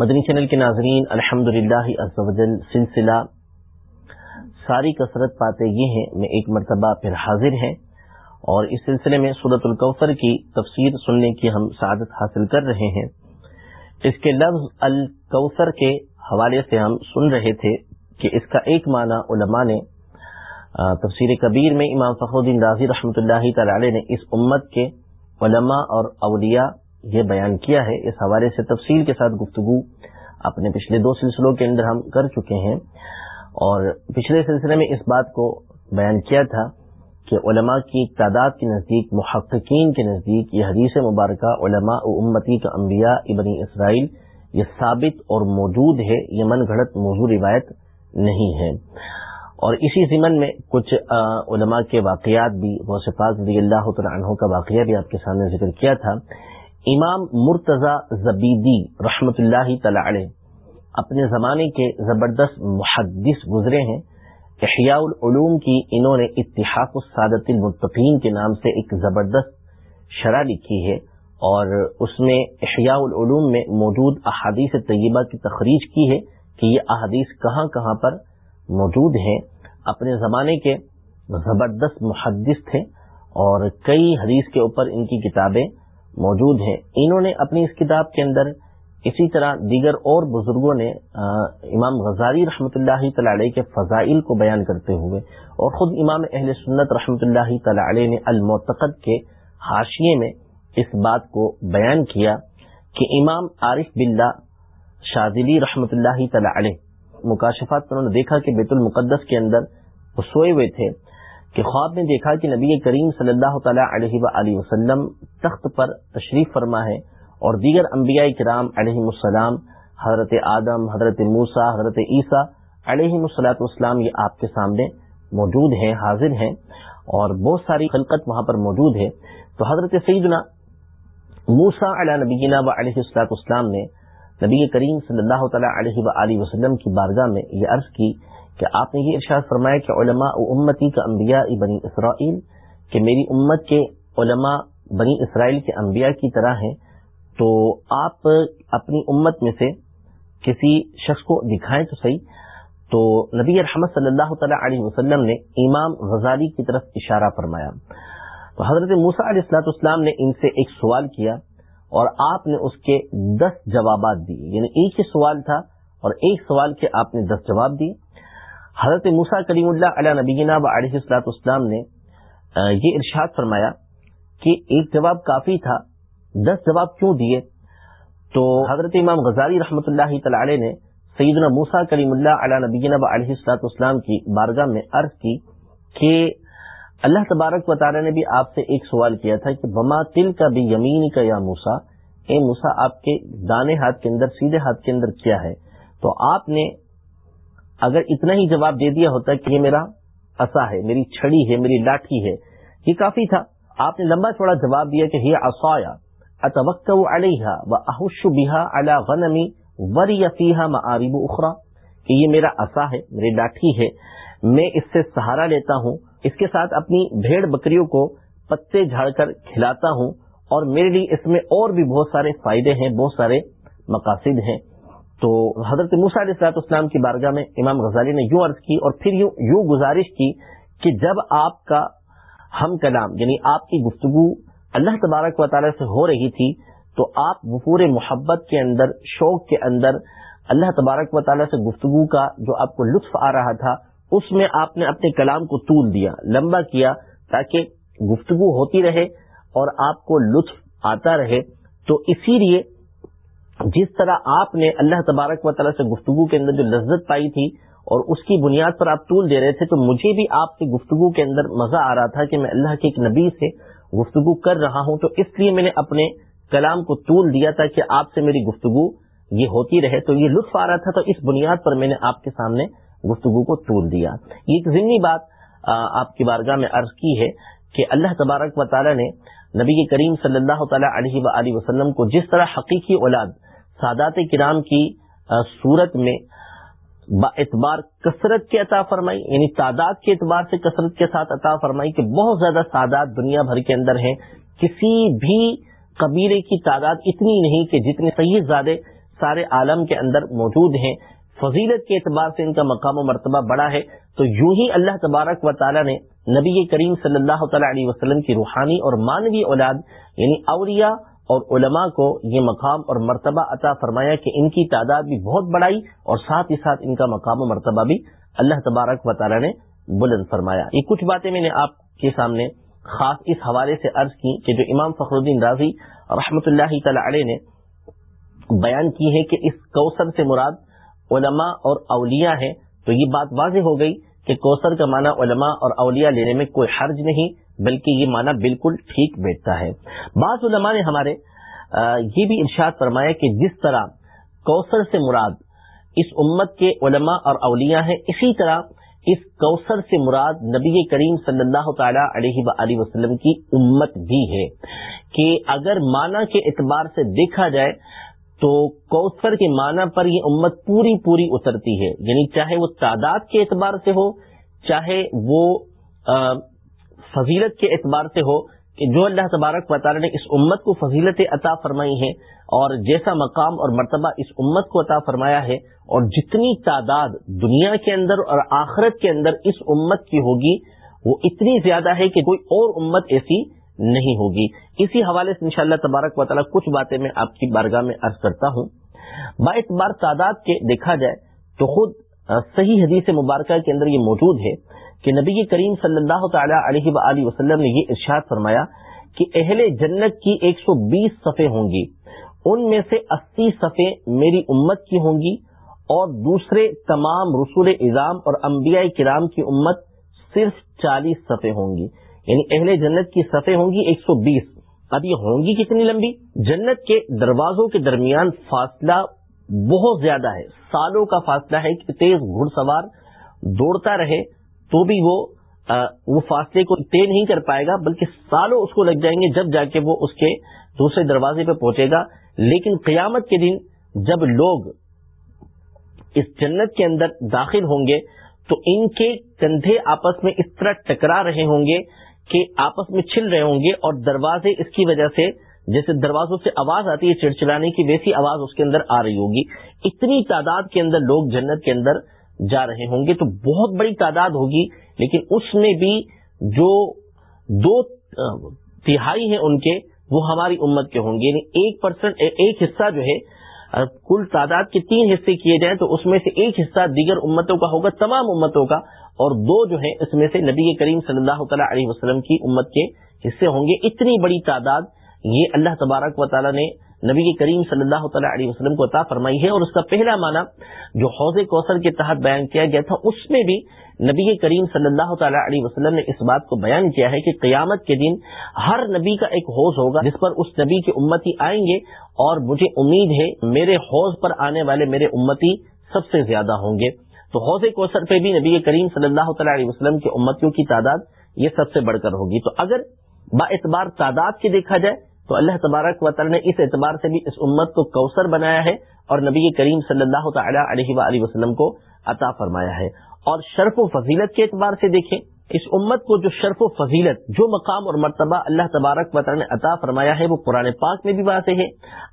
مدنی channel کے ناظرین الحمد للہ سلسلہ ساری کثرت پاتے یہ ہیں، میں ایک مرتبہ پھر حاضر ہیں اور اس سلسلے میں صورت الکوثر کی تفسیر سننے کی ہم سعادت حاصل کر رہے ہیں۔ اس کے لفظ الکوثر کے حوالے سے ہم سن رہے تھے کہ اس کا ایک معنی علماء نے تفسیر کبیر میں امام فخر الدین رازی رحمۃ اللہ تعالی نے اس امت کے علماء اور اولیاء یہ بیان کیا ہے، اس حوالے سے تفصیل کے ساتھ گفتگو اپنے پچھلے دو سلسلوں کے اندر ہم کر چکے ہیں۔ اور پچھلے سلسلے میں اس بات کو بیان کیا تھا کہ علماء کی تعداد کے نزدیک، محققین کے نزدیک یہ حدیث مبارکہ علماء و امتی کا انبیاء ابنی اسرائیل یہ ثابت اور موجود ہے، یہ من گھڑت موضوع روایت نہیں ہے۔ اور اسی ضمن میں کچھ علماء کے واقعات بھی رضی اللہ عنہ کا واقعہ بھی آپ کے سامنے ذکر کیا تھا۔ امام مرتضی زبیدی رحمت اللہ تعالی اپنے زمانے کے زبردست محدث گزرے ہیں احیاء العلوم کی انہوں نے اتحاق السادت المتقین کے نام سے ایک زبردست شرح لکھی ہے اور اس میں احیاء العلوم میں موجود احادیث طیبہ کی تخریج کی ہے کہ یہ احادیث کہاں کہاں پر موجود ہیں۔ اپنے زمانے کے زبردست محدث تھے اور کئی حدیث کے اوپر ان کی کتابیں موجود ہیں۔ انہوں نے اپنی اس کتاب کے اندر اسی طرح دیگر اور بزرگوں نے امام غزالی رحمۃ اللہ تعالی کے فضائل کو بیان کرتے ہوئے اور خود امام اہل سنت رحمۃ اللہ تعالی نے المعتقد کے حاشیے میں اس بات کو بیان کیا کہ امام عارف بلّہ شادلی رحمۃ اللہ تعالی مکاشفات پر انہوں نے دیکھا کہ بیت المقدس کے اندر وہ سوئے ہوئے تھے۔ کہ خواب میں دیکھا کہ نبی کریم صلی اللہ تعالیٰ علیہ و وسلم تخت پر تشریف فرما ہے اور دیگر انبیاء کرام علیہ السلام، حضرت آدم، حضرت موسا حضرت عیسیٰ علیہ السلاۃ والسلام یہ آپ کے سامنے موجود ہیں، حاضر ہیں اور بہت ساری خلقت وہاں پر موجود ہے۔ تو حضرت سیدنا موسا علیہ نبینا و علیہ السلاط اسلام نے نبی کریم صلی اللہ تعالیٰ علیہ و وسلم کی بارگاہ میں یہ عرض کی کہ آپ نے یہ ارشاد فرمایا کہ علماء و امتی کا انبیاء بنی اسرائیل کہ میری امت کے علماء بنی اسرائیل کے انبیاء کی طرح ہیں، تو آپ اپنی امت میں سے کسی شخص کو دکھائیں تو صحیح۔ تو نبی رحمت صلی اللہ تعالی علیہ وسلم نے امام غزالی کی طرف اشارہ فرمایا۔ تو حضرت موسا علیہ السلاط اسلام نے ان سے ایک سوال کیا اور آپ نے اس کے دس جوابات دیے۔ یعنی ایک ہی سوال تھا اور ایک سوال کے آپ نے دس جواب دیے۔ حضرت موسا کریم اللہ علیہ نبینا و علیہ السلاط اسلام نے یہ ارشاد فرمایا کہ ایک جواب کافی تھا، دس جواب کیوں دیے؟ تو حضرت امام غزالی رحمۃ اللہ تعالی نے سیدنا موسا کریم اللہ علیہ نبینا و علیہ السلاط اسلام کی بارگاہ میں عرض کی کہ اللہ تبارک و تعالی نے بھی آپ سے ایک سوال کیا تھا کہ بما تل کا بھی یمین کا یا موسا اے موسا آپ کے دانے ہاتھ کے اندر، سیدھے ہاتھ کے اندر کیا ہے؟ تو آپ نے اگر اتنا ہی جواب دے دیا ہوتا کہ یہ میرا اصا ہے، میری چھڑی ہے، میری لاٹھی ہے، یہ کافی تھا۔ آپ نے لمبا چوڑا جواب دیا کہ یہ اصایا اتوقع علیہ و احش بحا اللہ غنمی ور یفیحہ معرب اخرا کہ یہ میرا اصا ہے، میری لاٹھی ہے۔ میں اس سے سہارا لیتا ہوں، اس کے ساتھ اپنی بھیڑ بکریوں کو پتے جھاڑ کر کھلاتا ہوں، اور میرے لیے اس میں اور بھی بہت سارے فائدے ہیں، بہت سارے مقاصد ہیں۔ تو حضرت موسا علیہ السلاط اسلام کی بارگاہ میں امام غزالی نے یوں عرض کی اور پھر یوں یوں گزارش کی کہ جب آپ کا ہم کلام یعنی آپ کی گفتگو اللہ تبارک و تعالی سے ہو رہی تھی، تو آپ وفور محبت کے اندر، شوق کے اندر اللہ تبارک و تعالی سے گفتگو کا جو آپ کو لطف آ رہا تھا، اس میں آپ نے اپنے کلام کو طول دیا، لمبا کیا تاکہ گفتگو ہوتی رہے اور آپ کو لطف آتا رہے، تو اسی لیے جس طرح آپ نے اللہ تبارک و تعالیٰ سے گفتگو کے اندر جو لذت پائی تھی اور اس کی بنیاد پر آپ طول دے رہے تھے، تو مجھے بھی آپ کی گفتگو کے اندر مزہ آ رہا تھا کہ میں اللہ کے ایک نبی سے گفتگو کر رہا ہوں۔ تو اس لیے میں نے اپنے کلام کو طول دیا تھا کہ آپ سے میری گفتگو یہ ہوتی رہے۔ تو یہ لطف آ رہا تھا، تو اس بنیاد پر میں نے آپ کے سامنے گفتگو کو طول دیا۔ یہ ایک ضمنی بات آپ کی بارگاہ میں عرض کی ہے کہ اللہ تبارک و تعالی نے نبی کریم صلی اللہ تعالی علیہ و وسلم کو جس طرح حقیقی اولاد سادات کرام کی صورت میں با اعتبار کثرت کے عطا فرمائی یعنی تعداد کے اعتبار سے کثرت کے ساتھ عطا فرمائی کہ بہت زیادہ تعداد دنیا بھر کے اندر ہیں، کسی بھی قبیلے کی تعداد اتنی نہیں کہ جتنے صحیح زیادہ سارے عالم کے اندر موجود ہیں۔ فضیلت کے اعتبار سے ان کا مقام و مرتبہ بڑا ہے۔ تو یوں ہی اللہ تبارک و تعالی نے نبی کریم صلی اللہ تعالی علیہ وسلم کی روحانی اور مانوی اولاد یعنی اولیاء اور علماء کو یہ مقام اور مرتبہ عطا فرمایا کہ ان کی تعداد بھی بہت بڑائی اور ساتھ ہی ساتھ ان کا مقام و مرتبہ بھی اللہ تبارک و تعالی نے بلند فرمایا۔ یہ کچھ باتیں میں نے آپ کے سامنے خاص اس حوالے سے عرض کی کہ جو امام فخر الدین راضی رحمۃ اللہ تعالی علیہ نے بیان کی ہے کہ اس کوثر سے مراد علماء اور اولیاء ہیں، تو یہ بات واضح ہو گئی کہ کوثر کا معنی علماء اور اولیاء لینے میں کوئی حرج نہیں، بلکہ یہ معنی بالکل ٹھیک بیٹھتا ہے۔ بعض علماء نے ہمارے یہ بھی ارشاد فرمایا کہ جس طرح کوثر سے مراد اس امت کے علماء اور اولیاء ہیں، اسی طرح اس کوثر سے مراد نبی کریم صلی اللہ تعالی علیہ و وسلم کی امت بھی ہے۔ کہ اگر معنی کے اعتبار سے دیکھا جائے تو کوثر کے معنی پر یہ امت پوری پوری اترتی ہے۔ یعنی چاہے وہ تعداد کے اعتبار سے ہو، چاہے وہ فضیلت کے اعتبار سے ہو، کہ جو اللہ تبارک تعالی نے اس امت کو فضیلت عطا فرمائی ہے اور جیسا مقام اور مرتبہ اس امت کو عطا فرمایا ہے اور جتنی تعداد دنیا کے اندر اور آخرت کے اندر اس امت کی ہوگی، وہ اتنی زیادہ ہے کہ کوئی اور امت ایسی نہیں ہوگی۔ اسی حوالے سے انشاءاللہ تبارک و تعالیٰ کچھ باتیں میں آپ کی بارگاہ میں عرض کرتا ہوں۔ باعث بار تعداد کے دیکھا جائے تو خود صحیح حدیث مبارکہ کے اندر یہ موجود ہے کہ نبی کریم صلی اللہ تعالی علیہ و وسلم نے یہ ارشاد فرمایا کہ اہل جنت کی ایک سو بیس صفحے ہوں گی۔ ان میں سے اسی صفحے میری امت کی ہوں گی اور دوسرے تمام رسول اظام اور انبیاء کرام کی امت صرف چالیس صفحے ہوں گی۔ یعنی اہل جنت کی سطح ہوں گی ایک سو بیس۔ اب یہ ہوں گی کتنی لمبی؟ جنت کے دروازوں کے درمیان فاصلہ بہت زیادہ ہے۔ سالوں کا فاصلہ ہے کہ تیز گھڑ سوار دوڑتا رہے تو بھی وہ وہ فاصلے کو طے نہیں کر پائے گا، بلکہ سالوں اس کو لگ جائیں گے جب جا کے وہ اس کے دوسرے دروازے پہ پہنچے گا۔ لیکن قیامت کے دن جب لوگ اس جنت کے اندر داخل ہوں گے تو ان کے کندھے آپس میں اس طرح ٹکرا رہے ہوں گے کہ آپس میں چھل رہے ہوں گے اور دروازے اس کی وجہ سے جیسے دروازوں سے آواز آتی ہے چڑچڑانے کی، ویسی آواز اس کے اندر آ رہی ہوگی۔ اتنی تعداد کے اندر لوگ جنت کے اندر جا رہے ہوں گے تو بہت بڑی تعداد ہوگی، لیکن اس میں بھی جو دو تہائی ہیں ان کے، وہ ہماری امت کے ہوں گے۔ یعنی ایک پرسنٹ، ایک حصہ جو ہے کل تعداد کے تین حصے کیے جائیں تو اس میں سے ایک حصہ دیگر امتوں کا ہوگا، تمام امتوں کا، اور دو جو ہیں اس میں سے نبی کریم صلی اللہ تعالیٰ علیہ وسلم کی امت کے حصے ہوں گے۔ اتنی بڑی تعداد، یہ اللہ تبارک و تعالیٰ نے نبی کریم صلی اللہ تعالیٰ علیہ وسلم کو عطا فرمائی ہے اور اس کا پہلا معنی جو حوض کوثر کے تحت بیان کیا گیا تھا، اس میں بھی نبی کریم صلی اللہ تعالیٰ علیہ وسلم نے اس بات کو بیان کیا ہے کہ قیامت کے دن ہر نبی کا ایک حوض ہوگا جس پر اس نبی کے امتی آئیں گے اور مجھے امید ہے میرے حوض پر آنے والے میرے امتی سب سے زیادہ ہوں گے۔ تو حوض کوثر پہ بھی نبی کریم صلی اللہ تعالی علیہ وسلم کے امتیوں کی تعداد یہ سب سے بڑھ کر ہوگی۔ تو اگر با اعتبار تعداد کے دیکھا جائے تو اللہ تبارک و تعالی نے اس اعتبار سے بھی اس امت کو کوثر بنایا ہے اور نبی کریم صلی اللہ تعالی علیہ وسلم کو عطا فرمایا ہے۔ اور شرف و فضیلت کے اعتبار سے دیکھیں، اس امت کو جو شرف و فضیلت، جو مقام اور مرتبہ اللہ تبارک و تعالی نے عطا فرمایا ہے، وہ قرآن پاک میں بھی واضح ہے،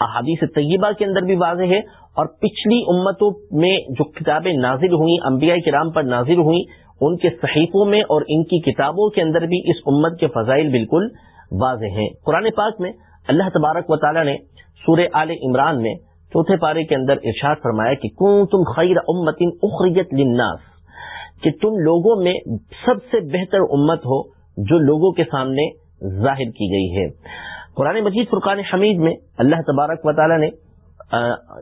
احادیث طیبہ کے اندر بھی واضح ہے، اور پچھلی امتوں میں جو کتابیں نازل ہوئیں، انبیاء کرام پر نازل ہوئیں، ان کے صحیفوں میں اور ان کی کتابوں کے اندر بھی اس امت کے فضائل بالکل واضح ہیں۔ قرآن پاک میں اللہ تبارک و تعالی نے سورہ آل عمران میں چوتھے پارے کے اندر ارشاد فرمایا کہ کون تم خیر امتن اخریت للناس، کہ تم لوگوں میں سب سے بہتر امت ہو جو لوگوں کے سامنے ظاہر کی گئی ہے۔ قرآن مجید فرقان حمید میں اللہ تبارک و تعالی نے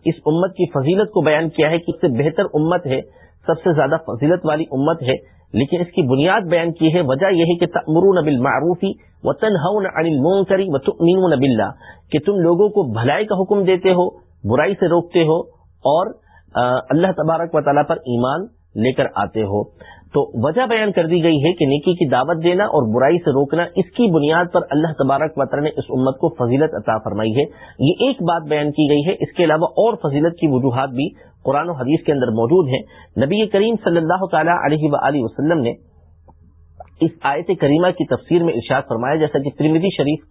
اس امت کی فضیلت کو بیان کیا ہے کہ اس سے بہتر امت ہے، سب سے زیادہ فضیلت والی امت ہے لیکن اس کی بنیاد بیان کی ہے، وجہ یہ ہے کہ تمرون بالمعروفی و تنہون عن و تؤمنون باللہ، کہ تم لوگوں کو بھلائی کا حکم دیتے ہو، برائی سے روکتے ہو اور اللہ تبارک و تعالیٰ پر ایمان لے کر آتے ہو۔ تو وجہ بیان کر دی گئی ہے کہ نیکی کی دعوت دینا اور برائی سے روکنا، اس کی بنیاد پر اللہ تبارک وطر نے اس امت کو فضیلت عطا فرمائی ہے۔ یہ ایک بات بیان کی گئی ہے، اس کے علاوہ اور فضیلت کی وجوہات بھی قرآن و حدیث کے اندر موجود ہیں۔ نبی کریم صلی اللہ تعالی علیہ و وسلم نے اس آیت کریمہ کی تفسیر میں ارشاد فرمایا، جیسا کہ ترمیدی شریف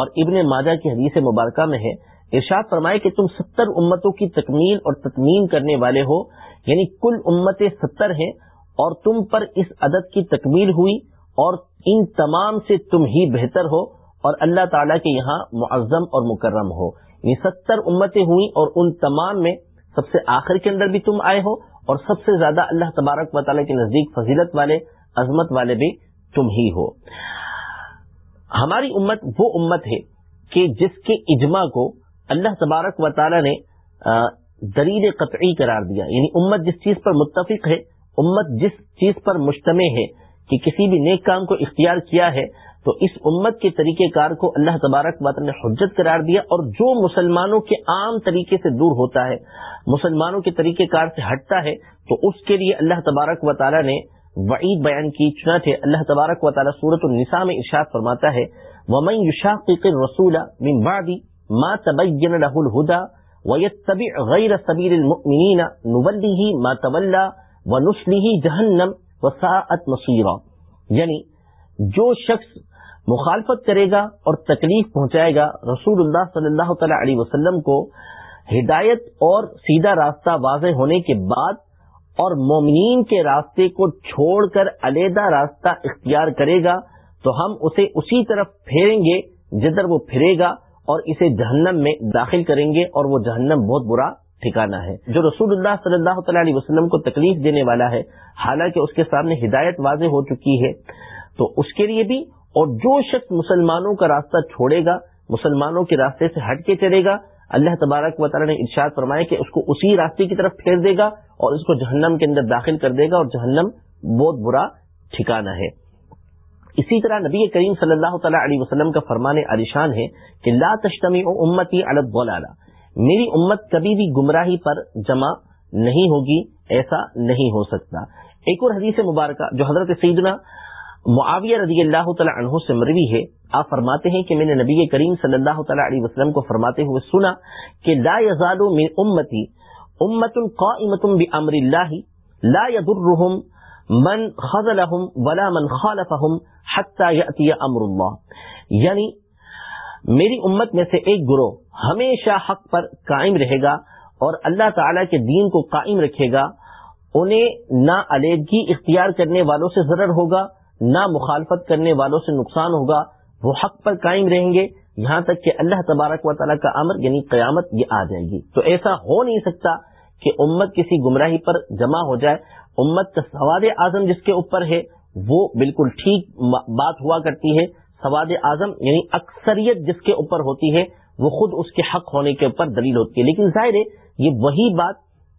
اور ابن ماجہ کی حدیث مبارکہ میں ہے۔ ارشاد فرمایا کہ تم ستر امتوں کی تکمیل اور تکمیم کرنے والے ہو یعنی کل امتیں ستر ہیں اور تم پر اس عدد کی تکمیل ہوئی اور ان تمام سے تم ہی بہتر ہو اور اللہ تعالیٰ کے یہاں معظم اور مکرم ہو۔ یہ ستر امتیں ہوئی اور ان تمام میں سب سے آخر کے اندر بھی تم آئے ہو اور سب سے زیادہ اللہ تبارک و تعالیٰ کے نزدیک فضیلت والے، عظمت والے بھی تم ہی ہو۔ ہماری امت وہ امت ہے کہ جس کے اجماع کو اللہ تبارک و تعالیٰ نے دلیل قطعی قرار دیا۔ یعنی امت جس چیز پر متفق ہے، امت جس چیز پر مشتمع ہے کہ کسی بھی نیک کام کو اختیار کیا ہے تو اس امت کے طریقہ کار کو اللہ تبارک بات نے حجت قرار دیا اور جو مسلمانوں کے عام طریقے سے دور ہوتا ہے، مسلمانوں کے طریقہ کار سے ہٹتا ہے، تو اس کے لیے اللہ تبارک و تعالیٰ نے وعید بیان کی۔ چنانچہ اللہ تبارک و تعالیٰ صورت النساء میں ارشاد فرماتا ہے، ومن يشاقق الرسول من بعد ما تبين له الهدى ويتبع غير سبيل المؤمنين نوله ما تولى و نسلی جہنم وساعت نصیرہ یعنی جو شخص مخالفت کرے گا اور تکلیف پہنچائے گا رسول اللہ صلی اللہ تعالی علیہ وسلم کو ہدایت اور سیدھا راستہ واضح ہونے کے بعد اور مومنین کے راستے کو چھوڑ کر علیحدہ راستہ اختیار کرے گا، تو ہم اسے اسی طرف پھیریں گے جدھر وہ پھرے گا اور اسے جہنم میں داخل کریں گے اور وہ جہنم بہت برا ٹھکانا ہے۔ جو رسول اللہ صلی اللہ تعالی علیہ وسلم کو تکلیف دینے والا ہے، حالانکہ اس کے سامنے ہدایت واضح ہو چکی ہے، تو اس کے لیے بھی اور جو شخص مسلمانوں کا راستہ چھوڑے گا، مسلمانوں کے راستے سے ہٹ کے چلے گا، اللہ تبارک و تعالیٰ نے ارشاد فرمایا کہ اس کو اسی راستے کی طرف پھیر دے گا اور اس کو جہنم کے اندر داخل کر دے گا اور جہنم بہت برا ٹھکانا ہے۔ اسی طرح نبی کریم صلی اللہ تعالیٰ علیہ وسلم کا فرمان علیشان ہے کہ لا تشتمی امتی الگ میری امت کبھی بھی گمراہی پر جمع نہیں ہوگی، ایسا نہیں ہو سکتا۔ ایک اور حدیث مبارکہ جو حضرت سیدنا معاویہ رضی اللہ تعالیٰ عنہ سے مروی ہے۔ آپ فرماتے ہیں کہ میں نے نبی کریم صلی اللہ تعالیٰ علیہ وسلم کو فرماتے ہوئے سنا کہ لا يزال من امتی امت قائمت بامر اللہ، لا يضرهم من خذلهم ولا من خالفهم حتى يأتي امر اللہ۔ یعنی میری امت میں سے ایک گروہ ہمیشہ حق پر قائم رہے گا اور اللہ تعالی کے دین کو قائم رکھے گا، انہیں نہ علیحدگی اختیار کرنے والوں سے ضرر ہوگا۔ نہ مخالفت کرنے والوں سے نقصان ہوگا، وہ حق پر قائم رہیں گے۔ یہاں تک کہ اللہ تبارک و تعالیٰ کا امر یعنی قیامت، یہ آ جائے گی۔ تو ایسا ہو نہیں سکتا کہ امت کسی گمراہی پر جمع ہو جائے۔ امت کا سواد اعظم جس کے اوپر ہے، وہ بالکل ٹھیک بات ہوا کرتی ہے۔ سواد اعظم یعنی اکثریت جس کے اوپر ہوتی ہے، وہ خود اس کے حق ہونے کے اوپر دلیل ہوتی ہے۔ لیکن ظاہر ہے، یہ وہی بات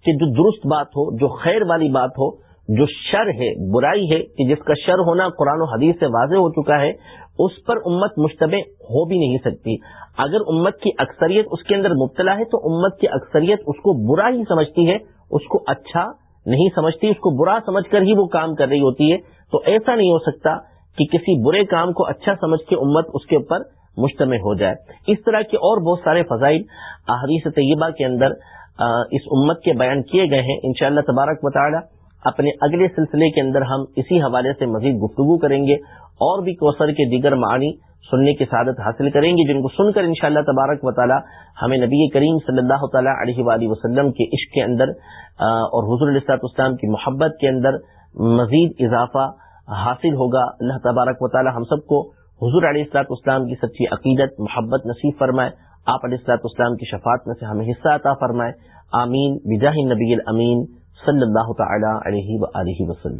کہ جو درست بات ہو، جو خیر والی بات ہو جو شر ہے، برائی ہے کہ جس کا شر ہونا قرآن و حدیث سے واضح ہو چکا ہے، اس پر امت مشتبہ ہو بھی نہیں سکتی۔ اگر امت کی اکثریت اس کے اندر مبتلا ہے تو امت کی اکثریت اس کو برا ہی سمجھتی ہے، اس کو اچھا نہیں سمجھتی، اس کو برا سمجھ کر ہی وہ کام کر رہی ہوتی ہے۔ تو ایسا نہیں ہو سکتا کہ کسی برے کام کو اچھا سمجھ کے امت اس کے اوپر مشتمل ہو جائے۔ اس طرح کے اور بہت سارے فضائل احادیث طیبہ کے اندر اس امت کے بیان کیے گئے ہیں۔ انشاءاللہ تبارک مطالعہ اپنے اگلے سلسلے کے اندر ہم اسی حوالے سے مزید گفتگو کریں گے اور بھی کوثر کے دیگر معنی سننے کی سعادت حاصل کریں گے، جن کو سن کر انشاءاللہ تبارک و تعالی ہمیں نبی کریم صلی اللہ تعالیٰ علیہ وآلہ وسلم کے عشق کے اندر اور حضور السلاط اسلام کی محبت کے اندر مزید اضافہ حاصل ہوگا۔ اللہ تبارک و تعالی ہم سب کو حضور علیہ السلاط اسلام کی سچی عقیدت، محبت نصیب فرمائے۔ آپ علیہ السلاط اسلام کی شفاعت میں سے ہمیں حصہ عطا فرمائے۔ آمین۔ بجاہ نبی الامین۔ صلی اللہ تعالی علیہ وآلہ وسلم.